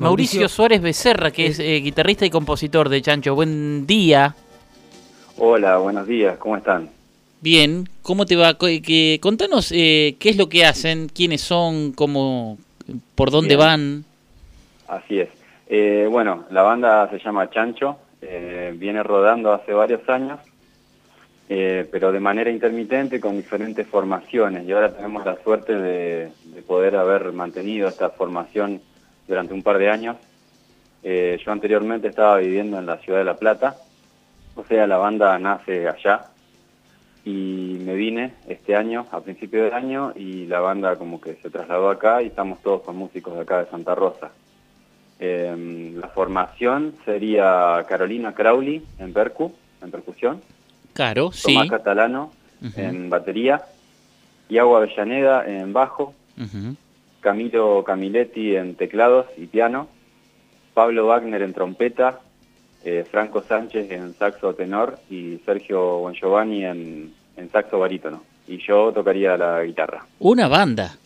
Mauricio, Suárez Becerra, que es eh, guitarrista y compositor de Chancho. Buen día. Hola, buenos días, ¿cómo están? Bien, ¿cómo te va? Que, contanos eh, qué es lo que hacen, quiénes son, cómo, por dónde van. Así es. Eh, bueno, la banda se llama Chancho, viene rodando hace varios años, pero de manera intermitente con diferentes formaciones y ahora tenemos la suerte de poder haber mantenido esta formación durante un par de años. Eh, yo anteriormente estaba viviendo en la ciudad de La Plata, o sea, la banda nace allá y me vine este año, a principio del año, y la banda como que se trasladó acá y estamos todos con músicos de acá de Santa Rosa. Em, la formación sería Carolina Crowley en percu, en percusión. Claro, sí. Tomás Catalano en batería. Iago Avellaneda en bajo. Camilo Camiletti en teclados y piano, Pablo Wagner en trompeta, eh, Franco Sánchez en saxo tenor y Sergio Buongiovanni en, en saxo barítono. Y yo tocaría la guitarra. Una banda.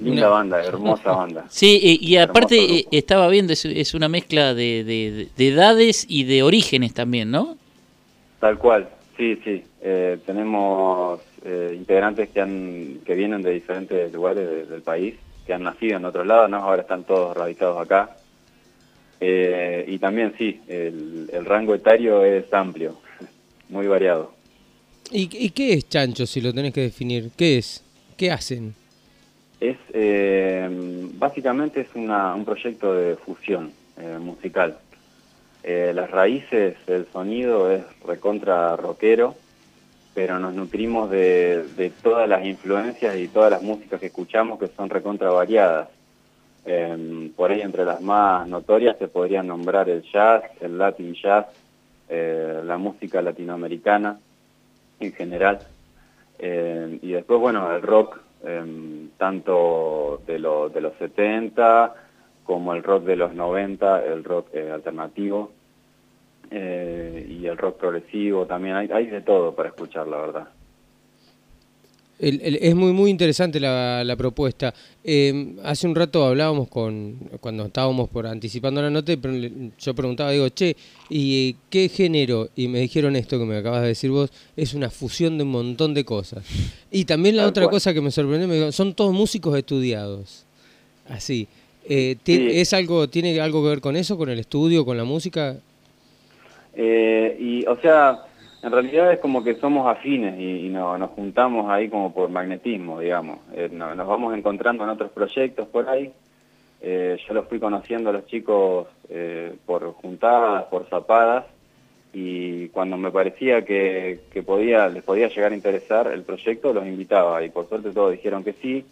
Linda banda, hermosa banda. Sí, y, aparte eh, estaba viendo, es, una mezcla de, edades y de orígenes también, ¿no? Tal cual, sí, sí. Eh, tenemos integrantes que, han, que vienen de diferentes lugares del país que han nacido en otro lado, ¿no? ahora están todos radicados acá. Eh, y también sí, el, rango etario es amplio, muy variado. ¿Y, qué es Chancho, si lo tenés que definir? ¿Qué es? ¿Qué hacen? Es eh, Básicamente es un proyecto de fusión eh, musical. las raíces, el sonido es recontra rockero, pero nos nutrimos de, todas las influencias y todas las músicas que escuchamos que son recontra variadas. Em, por ahí entre las más notorias se podrían nombrar el jazz, el latin jazz, eh, la música latinoamericana en general. Em, y después, bueno, el rock, em, tanto de, de los 70 como el rock de los 90, el rock eh, alternativo. Eh, y el rock progresivo también, hay, hay de todo para escuchar, la verdad. es muy muy interesante la, la propuesta. Eh, hace un rato hablábamos con, cuando estábamos por anticipando la nota, yo preguntaba, digo, che, ¿y qué género? Y me dijeron esto que me acabas de decir vos, es una fusión de un montón de cosas. Y también la otra cosa que me sorprendió, me dijo, son todos músicos estudiados. Así. Eh, ¿Es algo, tiene algo que ver con eso, con el estudio, con la música? Eh, y, o sea, en realidad es como que somos afines y, no, nos juntamos ahí como por magnetismo, digamos. Eh, nos vamos encontrando en otros proyectos por ahí. Eh, yo los fui conociendo a los chicos por juntadas, por zapadas, y cuando me parecía que, podía, les podía llegar a interesar el proyecto, los invitaba, y por suerte todos dijeron que sí.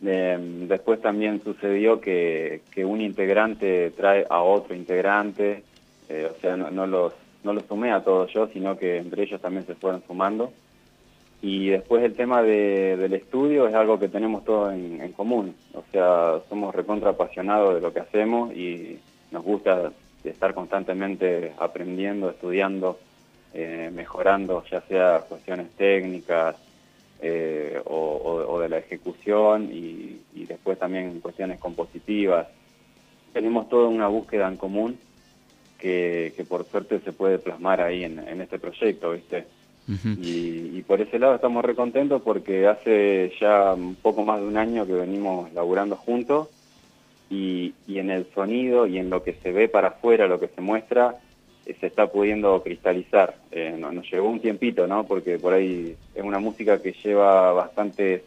después también sucedió que un integrante trae a otro integrante, eh, o sea, no, los, no los sumé a todos yo, sino que entre ellos también se fueron sumando. Y después el tema del estudio es algo que tenemos todos en, común, o sea, somos recontra apasionados de lo que hacemos y nos gusta estar constantemente aprendiendo, estudiando, eh, mejorando, ya sea cuestiones técnicas eh, o, de la ejecución y, y después también cuestiones compositivas. Tenemos toda una búsqueda en común que, por suerte se puede plasmar ahí en, este proyecto, ¿viste? y, por ese lado estamos recontentos porque hace ya un poco más de un año que venimos laburando juntos y, en el sonido y en lo que se ve para afuera, lo que se muestra, eh, se está pudiendo cristalizar. Eh, nos llevó un tiempito, ¿no? Porque por ahí es una música que lleva bastantes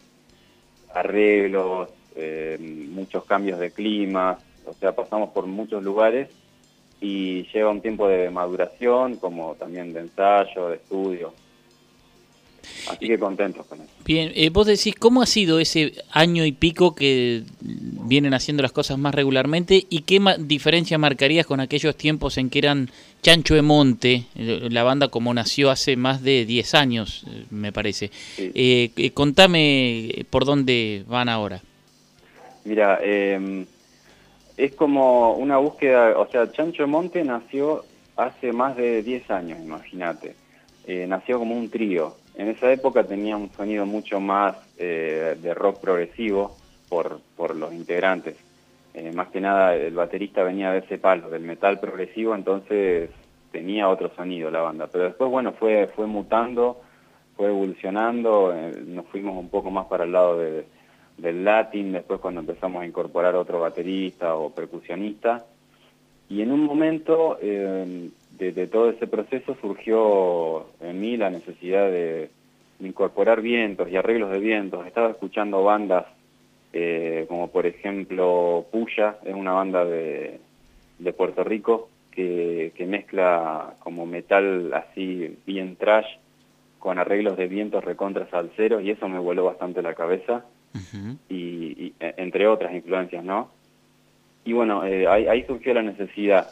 arreglos, eh, muchos cambios de clima, o sea, pasamos por muchos lugares y lleva un tiempo de maduración, como también de ensayo, de estudio. Así que contentos con eso. Bien, eh, vos decís, ¿cómo ha sido ese año y pico que vienen haciendo las cosas más regularmente y qué diferencia marcarías con aquellos tiempos en que eran Chancho de Monte, eh, la banda como nació hace más de 10 años, eh, me parece? contame por dónde van ahora. Mira, eh, es como una búsqueda, o sea, Chancho Monte nació hace más de 10 años, imagínate. Eh, nació como un trío. En esa época tenía un sonido mucho más eh, de rock progresivo por, por los integrantes. Eh, más que nada el baterista venía de ese palo, del metal progresivo, entonces tenía otro sonido la banda. Pero después, bueno, fue, fue mutando, fue evolucionando, nos fuimos un poco más para el lado de, del latín, después cuando empezamos a incorporar otro baterista o percusionista. Y en un momento eh, de, todo ese proceso surgió en mí la necesidad de, incorporar vientos y arreglos de vientos. Estaba escuchando bandas eh, como por ejemplo Puya, es una banda de, de Puerto Rico que, que, mezcla como metal así bien trash con arreglos de vientos recontra salseros y eso me voló bastante la cabeza y, e, entre otras influencias, ¿no? Y bueno, eh, ahí, surgió la necesidad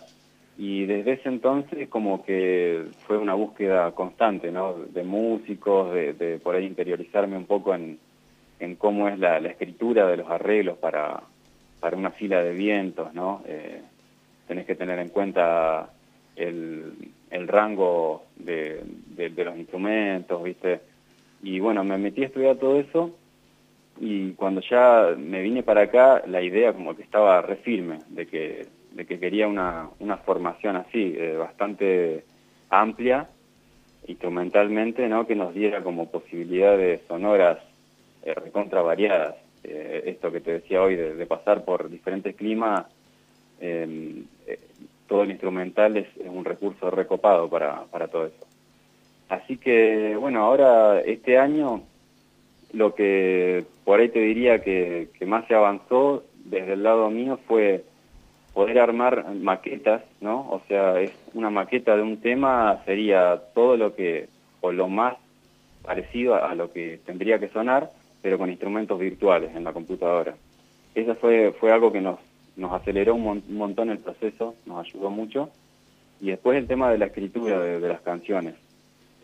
y desde ese entonces como que fue una búsqueda constante, ¿no? De músicos, de, de por ahí interiorizarme un poco en, en cómo es la, escritura de los arreglos para, para una fila de vientos, ¿no? Eh, tenés que tener en cuenta el, el rango de, de, los instrumentos, ¿viste? Y bueno, me metí a estudiar todo eso y cuando ya me vine para acá, la idea como que estaba re firme, de que, de que quería una, una formación así, eh, bastante amplia, instrumentalmente, ¿no? Que nos diera como posibilidades sonoras eh, recontra variadas. Eh, esto que te decía hoy de, pasar por diferentes climas, em, eh, todo el instrumental es, un recurso recopado para, para todo eso. Así que, bueno, ahora este año lo que por ahí te diría que, que, más se avanzó desde el lado mío fue poder armar maquetas, ¿no? O sea, es una maqueta de un tema sería todo lo que, o lo más parecido a lo que tendría que sonar, pero con instrumentos virtuales en la computadora. Eso fue, fue algo que nos, nos aceleró un, montón el proceso, nos ayudó mucho. Y después el tema de la escritura de, las canciones.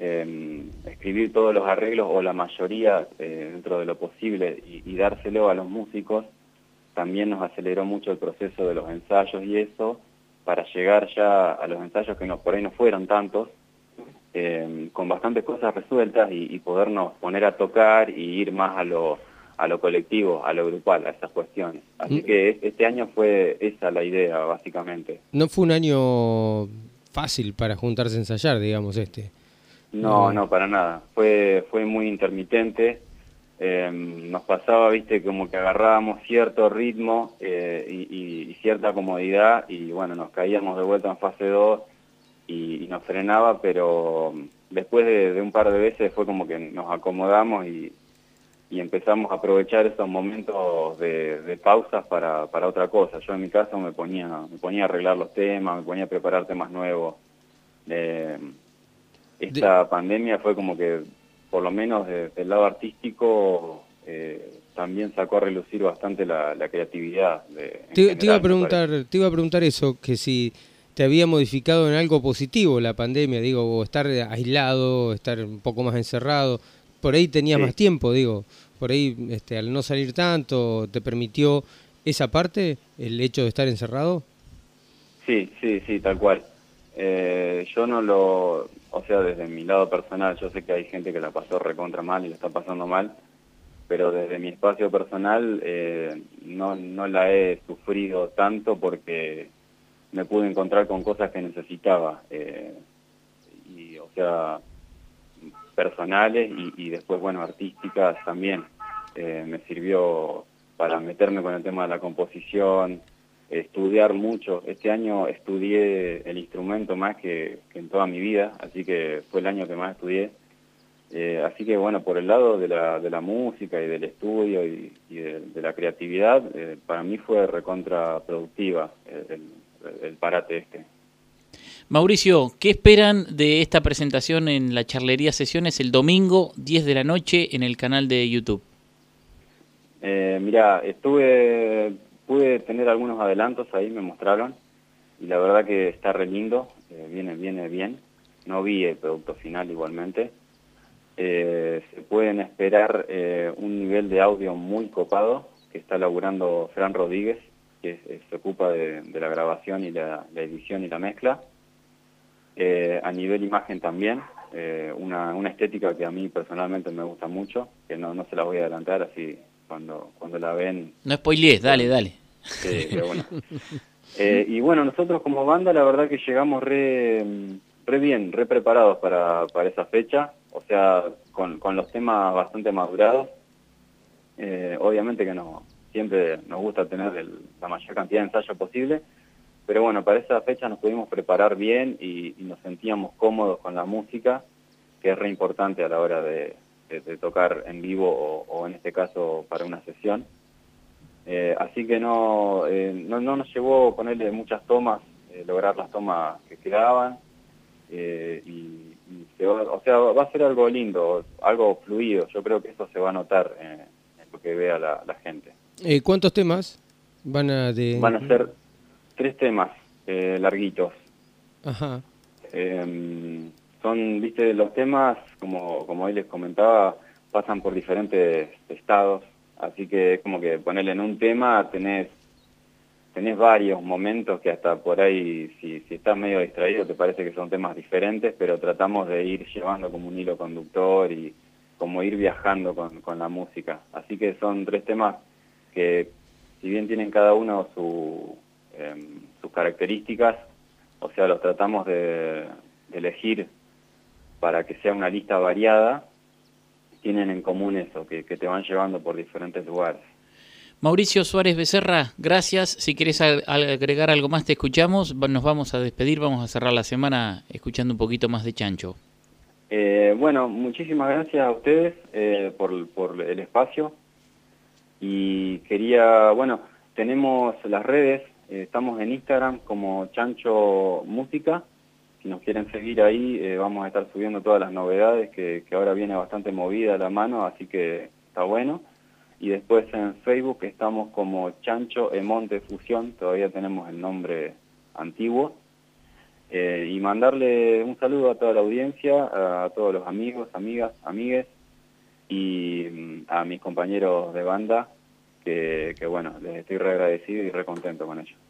Em, escribir todos los arreglos o la mayoría eh, dentro de lo posible y, dárselo a los músicos también nos aceleró mucho el proceso de los ensayos y eso para llegar ya a los ensayos que no, por ahí no fueron tantos eh, con bastantes cosas resueltas y, podernos poner a tocar y ir más a lo, a lo colectivo, a lo grupal, a esas cuestiones. Así mm. que este año fue esa la idea, básicamente. No fue un año fácil para juntarse a ensayar, digamos, este. No, no, para nada. Fue, fue muy intermitente. Eh, nos pasaba, viste, como que agarrábamos cierto ritmo eh, y, y, cierta comodidad y bueno, nos caíamos de vuelta en fase 2 y, nos frenaba, pero después de, un par de veces fue como que nos acomodamos y, empezamos a aprovechar esos momentos de, pausas para, para, otra cosa. Yo en mi caso me ponía, me ponía a arreglar los temas, me ponía a preparar temas nuevos. Eh, esta pandemia fue como que, por lo menos desde el lado artístico, eh, también sacó a relucir bastante la, creatividad. De, te, iba a preguntar, te iba a preguntar eso, que si te había modificado en algo positivo la pandemia, digo, estar aislado, estar un poco más encerrado, por ahí tenías más tiempo, digo, por ahí este, al no salir tanto, ¿te permitió esa parte, el hecho de estar encerrado? Sí, sí, sí, tal cual. Eh, yo no lo, o sea, desde mi lado personal, yo sé que hay gente que la pasó recontra mal y la está pasando mal, pero desde mi espacio personal eh, no, no la he sufrido tanto porque me pude encontrar con cosas que necesitaba, eh, y, o sea, personales y, después, bueno, artísticas también. Eh, me sirvió para meterme con el tema de la composición, estudiar mucho. Este año estudié el instrumento más que, en toda mi vida, así que fue el año que más estudié. Eh, así que bueno, por el lado de la, de la música y del estudio y, de, la creatividad, para mí fue recontraproductiva el, el parate este. Mauricio, ¿qué esperan de esta presentación en la Charlería Sesiones el domingo 10 de la noche en el canal de YouTube? Eh, mira, estuve, pude tener algunos adelantos ahí, me mostraron, y la verdad que está re lindo, eh, viene, viene bien. No vi el producto final igualmente. Eh, se pueden esperar un nivel de audio muy copado que está laburando Fran Rodríguez, que se ocupa de, la grabación y la, edición y la mezcla. Eh, a nivel imagen también, eh, una, estética que a mí personalmente me gusta mucho, que no, no se la voy a adelantar, así cuando, cuando la ven... No spoilees, dale, dale. Sí, pero bueno. Eh, y bueno, nosotros como banda la verdad que llegamos re, re bien, re preparados para, para esa fecha, o sea, con, con los temas bastante madurados. Eh, obviamente que no, siempre nos gusta tener el- la mayor cantidad de ensayo posible, pero bueno, para esa fecha nos pudimos preparar bien y, y nos sentíamos cómodos con la música, que es re importante a la hora de, de- de tocar en vivo o, o en este caso para una sesión. Eh, así que no, eh, no, no nos llevó ponerle muchas tomas, eh, lograr las tomas que quedaban. eh, y, y se va- o sea, va a ser algo lindo, algo fluido. Yo creo que eso se va a notar en lo que vea la, la gente. ¿Cuántos temas van a de...? Van a ser tres temas eh, larguitos. Ajá. Eh, son, viste, los temas, como, como hoy les comentaba, pasan por diferentes estados, así que es como que ponerle en un tema tenés, tenés varios momentos que hasta por ahí, si, si estás medio distraído, te parece que son temas diferentes, pero tratamos de ir llevando como un hilo conductor y como ir viajando con, con la música. Así que son tres temas que, si bien tienen cada uno su, em, sus características, o sea, los tratamos de, de elegir para que sea una lista variada, tienen en común eso, que, que te van llevando por diferentes lugares. Mauricio Suárez Becerra, gracias. Si querés ag- agregar algo más, te escuchamos. Nos vamos a despedir, vamos a cerrar la semana escuchando un poquito más de Chancho. Eh, bueno, muchísimas gracias a ustedes eh, por, por el espacio y quería, bueno, tenemos las redes, eh, estamos en Instagram como Chancho Música, si nos quieren seguir ahí eh, vamos a estar subiendo todas las novedades que, ahora viene bastante movida la mano, así que está bueno. Y después en Facebook estamos como Chancho Emonte Fusión, todavía tenemos el nombre antiguo. Eh, y mandarle un saludo a toda la audiencia, a, todos los amigos, amigas, amigues y mm, a mis compañeros de banda, que, que bueno, les estoy re agradecido y re contento con ellos.